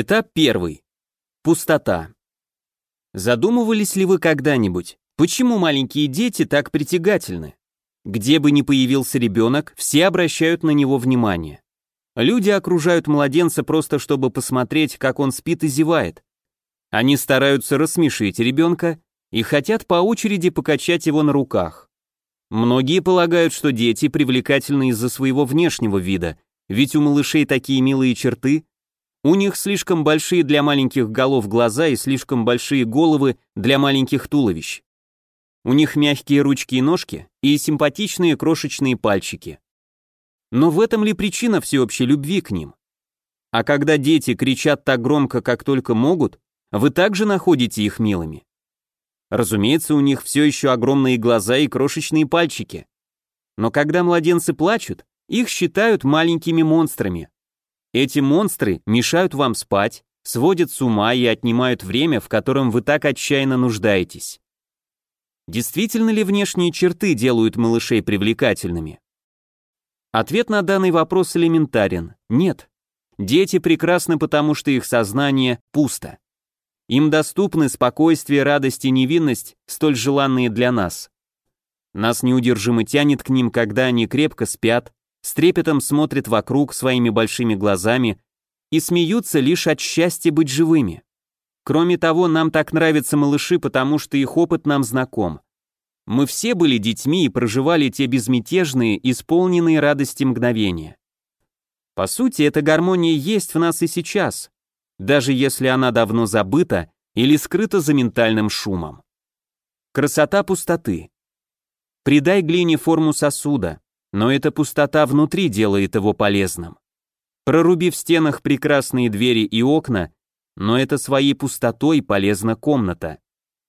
Этап первый. Пустота. Задумывались ли вы когда-нибудь, почему маленькие дети так притягательны? Где бы ни появился ребенок, все обращают на него внимание. Люди окружают младенца просто чтобы посмотреть, как он спит и зевает. Они стараются рассмешить ребенка и хотят по очереди покачать его на руках. Многие полагают, что дети привлекательны из-за своего внешнего вида, ведь у малышей такие милые черты, у них слишком большие для маленьких голов глаза и слишком большие головы для маленьких туловищ. У них мягкие ручки и ножки и симпатичные крошечные пальчики. Но в этом ли причина всеобщей любви к ним? А когда дети кричат так громко, как только могут, вы также находите их милыми. Разумеется, у них все еще огромные глаза и крошечные пальчики. Но когда младенцы плачут, их считают маленькими монстрами. Эти монстры мешают вам спать, сводят с ума и отнимают время, в котором вы так отчаянно нуждаетесь. Действительно ли внешние черты делают малышей привлекательными? Ответ на данный вопрос элементарен – нет. Дети прекрасны, потому что их сознание пусто. Им доступны спокойствие, радость и невинность, столь желанные для нас. Нас неудержимо тянет к ним, когда они крепко спят, с трепетом смотрят вокруг своими большими глазами и смеются лишь от счастья быть живыми. Кроме того, нам так нравятся малыши, потому что их опыт нам знаком. Мы все были детьми и проживали те безмятежные, исполненные радости мгновения. По сути, эта гармония есть в нас и сейчас, даже если она давно забыта или скрыта за ментальным шумом. Красота пустоты. Придай глине форму сосуда, но эта пустота внутри делает его полезным. Проруби в стенах прекрасные двери и окна, но это своей пустотой полезна комната.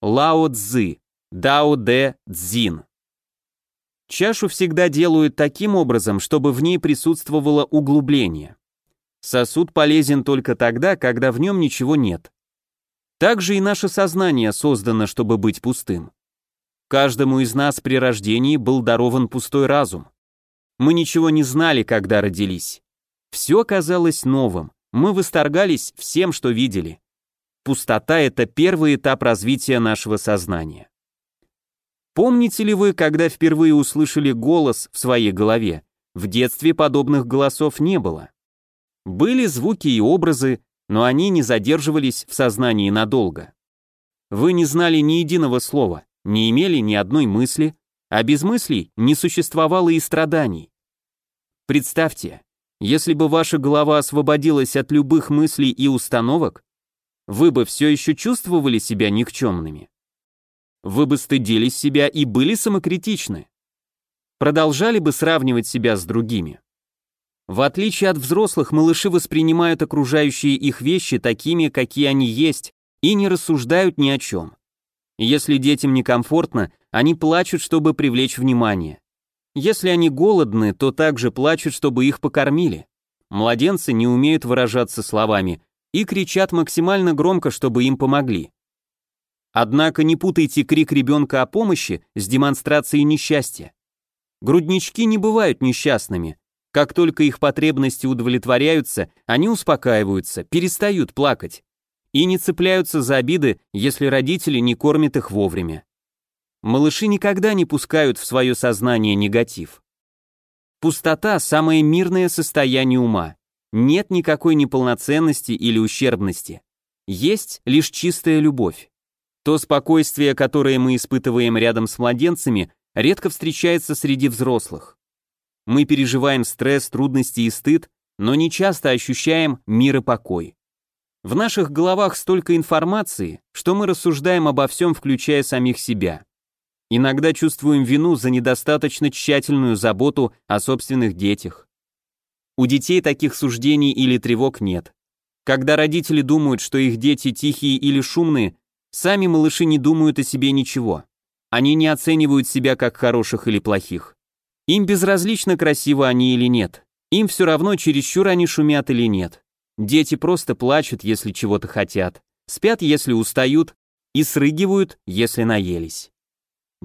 Лао Цзы, Дао Дэ Цзин. Чашу всегда делают таким образом, чтобы в ней присутствовало углубление. Сосуд полезен только тогда, когда в нем ничего нет. Также и наше сознание создано, чтобы быть пустым. Каждому из нас при рождении был дарован пустой разум. Мы ничего не знали, когда родились. Все казалось новым, мы восторгались всем, что видели. Пустота — это первый этап развития нашего сознания. Помните ли вы, когда впервые услышали голос в своей голове? В детстве подобных голосов не было. Были звуки и образы, но они не задерживались в сознании надолго. Вы не знали ни единого слова, не имели ни одной мысли, а без мыслей не существовало и страданий. Представьте, если бы ваша голова освободилась от любых мыслей и установок, вы бы все еще чувствовали себя никчемными. Вы бы стыдились себя и были самокритичны. Продолжали бы сравнивать себя с другими. В отличие от взрослых, малыши воспринимают окружающие их вещи такими, какие они есть, и не рассуждают ни о чем. Если детям некомфортно, они плачут, чтобы привлечь внимание. Если они голодны, то также плачут, чтобы их покормили. Младенцы не умеют выражаться словами и кричат максимально громко, чтобы им помогли. Однако не путайте крик ребенка о помощи с демонстрацией несчастья. Груднички не бывают несчастными, как только их потребности удовлетворяются, они успокаиваются, перестают плакать и не цепляются за обиды, если родители не кормят их вовремя. Малыши никогда не пускают в свое сознание негатив. Пустота – самое мирное состояние ума. Нет никакой неполноценности или ущербности. Есть лишь чистая любовь. То спокойствие, которое мы испытываем рядом с младенцами, редко встречается среди взрослых. Мы переживаем стресс, трудности и стыд, но не часто ощущаем мир и покой. В наших головах столько информации, что мы рассуждаем обо всем, включая самих себя. Иногда чувствуем вину за недостаточно тщательную заботу о собственных детях. У детей таких суждений или тревог нет. Когда родители думают, что их дети тихие или шумные, сами малыши не думают о себе ничего. Они не оценивают себя как хороших или плохих. Им безразлично, красиво они или нет. Им все равно, чересчур они шумят или нет. Дети просто плачут, если чего-то хотят, спят, если устают, и срыгивают, если наелись.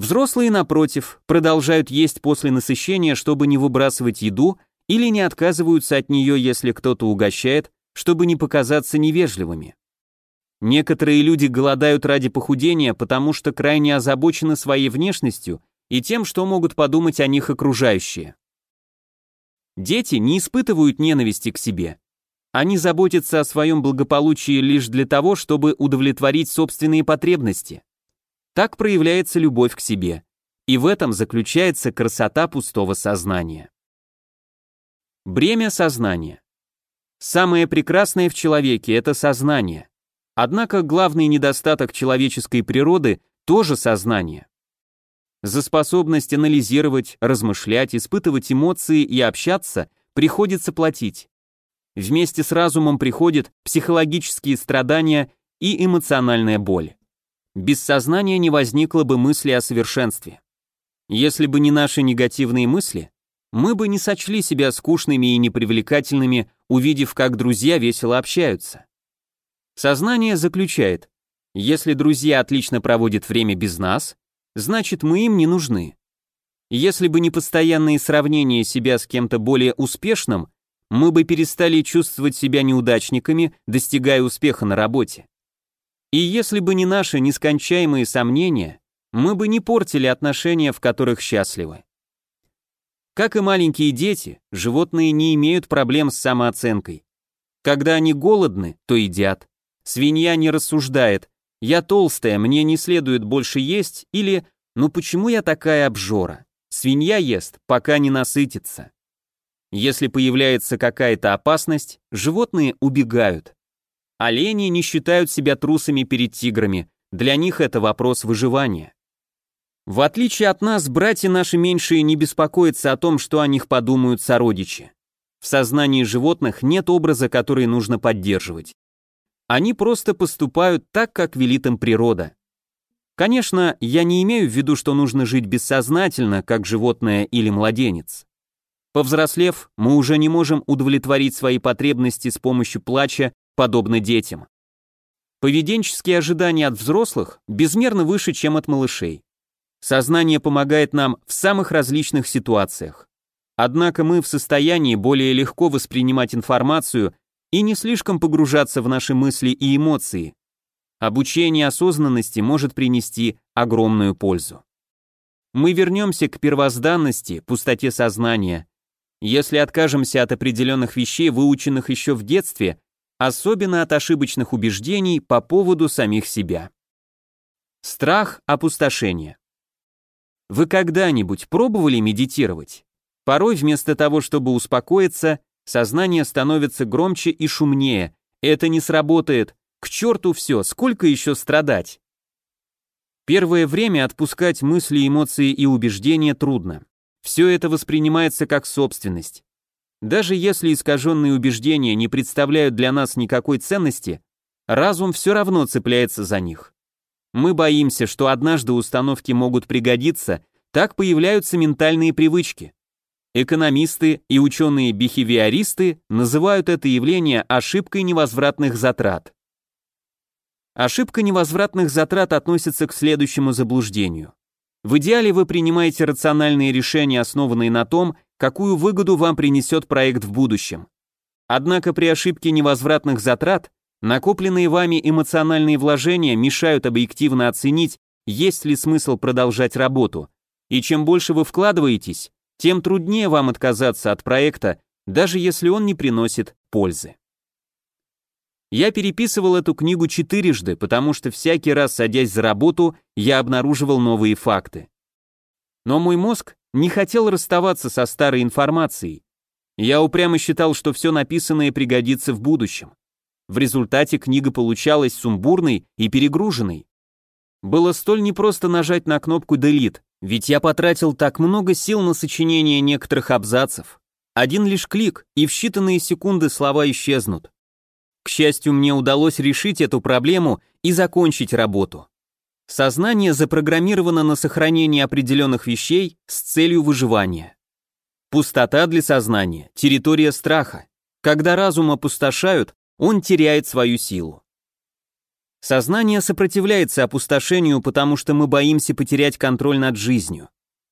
Взрослые, напротив, продолжают есть после насыщения, чтобы не выбрасывать еду, или не отказываются от нее, если кто-то угощает, чтобы не показаться невежливыми. Некоторые люди голодают ради похудения, потому что крайне озабочены своей внешностью и тем, что могут подумать о них окружающие. Дети не испытывают ненависти к себе. Они заботятся о своем благополучии лишь для того, чтобы удовлетворить собственные потребности. Так проявляется любовь к себе. И в этом заключается красота пустого сознания. Бремя сознания. Самое прекрасное в человеке – это сознание. Однако главный недостаток человеческой природы – тоже сознание. За способность анализировать, размышлять, испытывать эмоции и общаться приходится платить. Вместе с разумом приходят психологические страдания и эмоциональная боль. Без сознания не возникло бы мысли о совершенстве. Если бы не наши негативные мысли, мы бы не сочли себя скучными и непривлекательными, увидев, как друзья весело общаются. Сознание заключает, если друзья отлично проводят время без нас, значит мы им не нужны. Если бы не постоянные сравнения себя с кем-то более успешным, мы бы перестали чувствовать себя неудачниками, достигая успеха на работе. И если бы не наши нескончаемые сомнения, мы бы не портили отношения, в которых счастливы. Как и маленькие дети, животные не имеют проблем с самооценкой. Когда они голодны, то едят. Свинья не рассуждает «я толстая, мне не следует больше есть» или «ну почему я такая обжора?» Свинья ест, пока не насытится. Если появляется какая-то опасность, животные убегают. Олени не считают себя трусами перед тиграми, для них это вопрос выживания. В отличие от нас, братья наши меньшие не беспокоятся о том, что о них подумают сородичи. В сознании животных нет образа, который нужно поддерживать. Они просто поступают так, как велит им природа. Конечно, я не имею в виду, что нужно жить бессознательно, как животное или младенец. Повзрослев, мы уже не можем удовлетворить свои потребности с помощью плача, подобно детям. Поведенческие ожидания от взрослых безмерно выше, чем от малышей. Сознание помогает нам в самых различных ситуациях. Однако мы в состоянии более легко воспринимать информацию и не слишком погружаться в наши мысли и эмоции. Обучение осознанности может принести огромную пользу. Мы вернемся к первозданности, пустоте сознания, если откажемся от определенных вещей, выученных еще в детстве, особенно от ошибочных убеждений по поводу самих себя. Страх опустошения. Вы когда-нибудь пробовали медитировать? Порой вместо того, чтобы успокоиться, сознание становится громче и шумнее. Это не сработает. К черту все, сколько еще страдать? Первое время отпускать мысли, эмоции и убеждения трудно. Все это воспринимается как собственность. Даже если искаженные убеждения не представляют для нас никакой ценности, разум все равно цепляется за них. Мы боимся, что однажды установки могут пригодиться, так появляются ментальные привычки. Экономисты и ученые-бихевиористы называют это явление ошибкой невозвратных затрат. Ошибка невозвратных затрат относится к следующему заблуждению. В идеале вы принимаете рациональные решения, основанные на том, какую выгоду вам принесет проект в будущем. Однако при ошибке невозвратных затрат накопленные вами эмоциональные вложения мешают объективно оценить, есть ли смысл продолжать работу. И чем больше вы вкладываетесь, тем труднее вам отказаться от проекта, даже если он не приносит пользы. Я переписывал эту книгу четырежды, потому что всякий раз, садясь за работу, я обнаруживал новые факты. Но мой мозг не хотел расставаться со старой информацией. Я упрямо считал, что все написанное пригодится в будущем. В результате книга получалась сумбурной и перегруженной. Было столь непросто нажать на кнопку Delete, ведь я потратил так много сил на сочинение некоторых абзацев. Один лишь клик, и в считанные секунды слова исчезнут. К счастью, мне удалось решить эту проблему и закончить работу. Сознание запрограммировано на сохранение определенных вещей с целью выживания. Пустота для сознания – территория страха. Когда разум опустошают, он теряет свою силу. Сознание сопротивляется опустошению, потому что мы боимся потерять контроль над жизнью.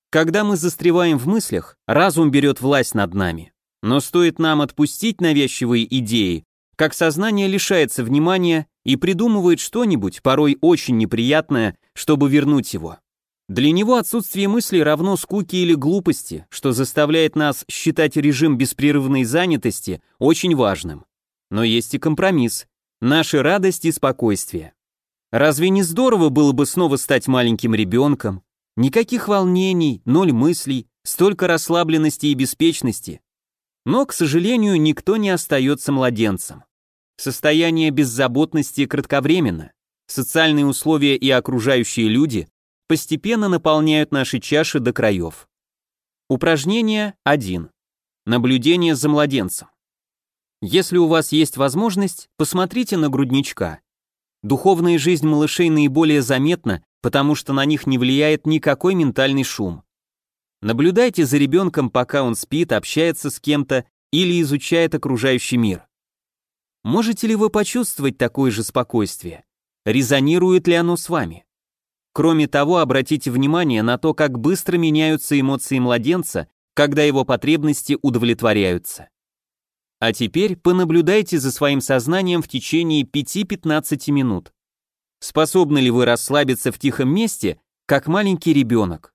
Когда мы застреваем в мыслях, разум берет власть над нами. Но стоит нам отпустить навязчивые идеи, как сознание лишается внимания и придумывает что-нибудь, порой очень неприятное, чтобы вернуть его. Для него отсутствие мысли равно скуке или глупости, что заставляет нас считать режим беспрерывной занятости очень важным. Но есть и компромисс. Наши радость и спокойствие. Разве не здорово было бы снова стать маленьким ребенком? Никаких волнений, ноль мыслей, столько расслабленности и беспечности. Но, к сожалению, никто не остается младенцем. Состояние беззаботности кратковременно. Социальные условия и окружающие люди постепенно наполняют наши чаши до краев. Упражнение 1. Наблюдение за младенцем. Если у вас есть возможность, посмотрите на грудничка. Духовная жизнь малышей наиболее заметна, потому что на них не влияет никакой ментальный шум. Наблюдайте за ребенком, пока он спит, общается с кем-то или изучает окружающий мир. Можете ли вы почувствовать такое же спокойствие? Резонирует ли оно с вами? Кроме того, обратите внимание на то, как быстро меняются эмоции младенца, когда его потребности удовлетворяются. А теперь понаблюдайте за своим сознанием в течение 5-15 минут. Способны ли вы расслабиться в тихом месте, как маленький ребенок?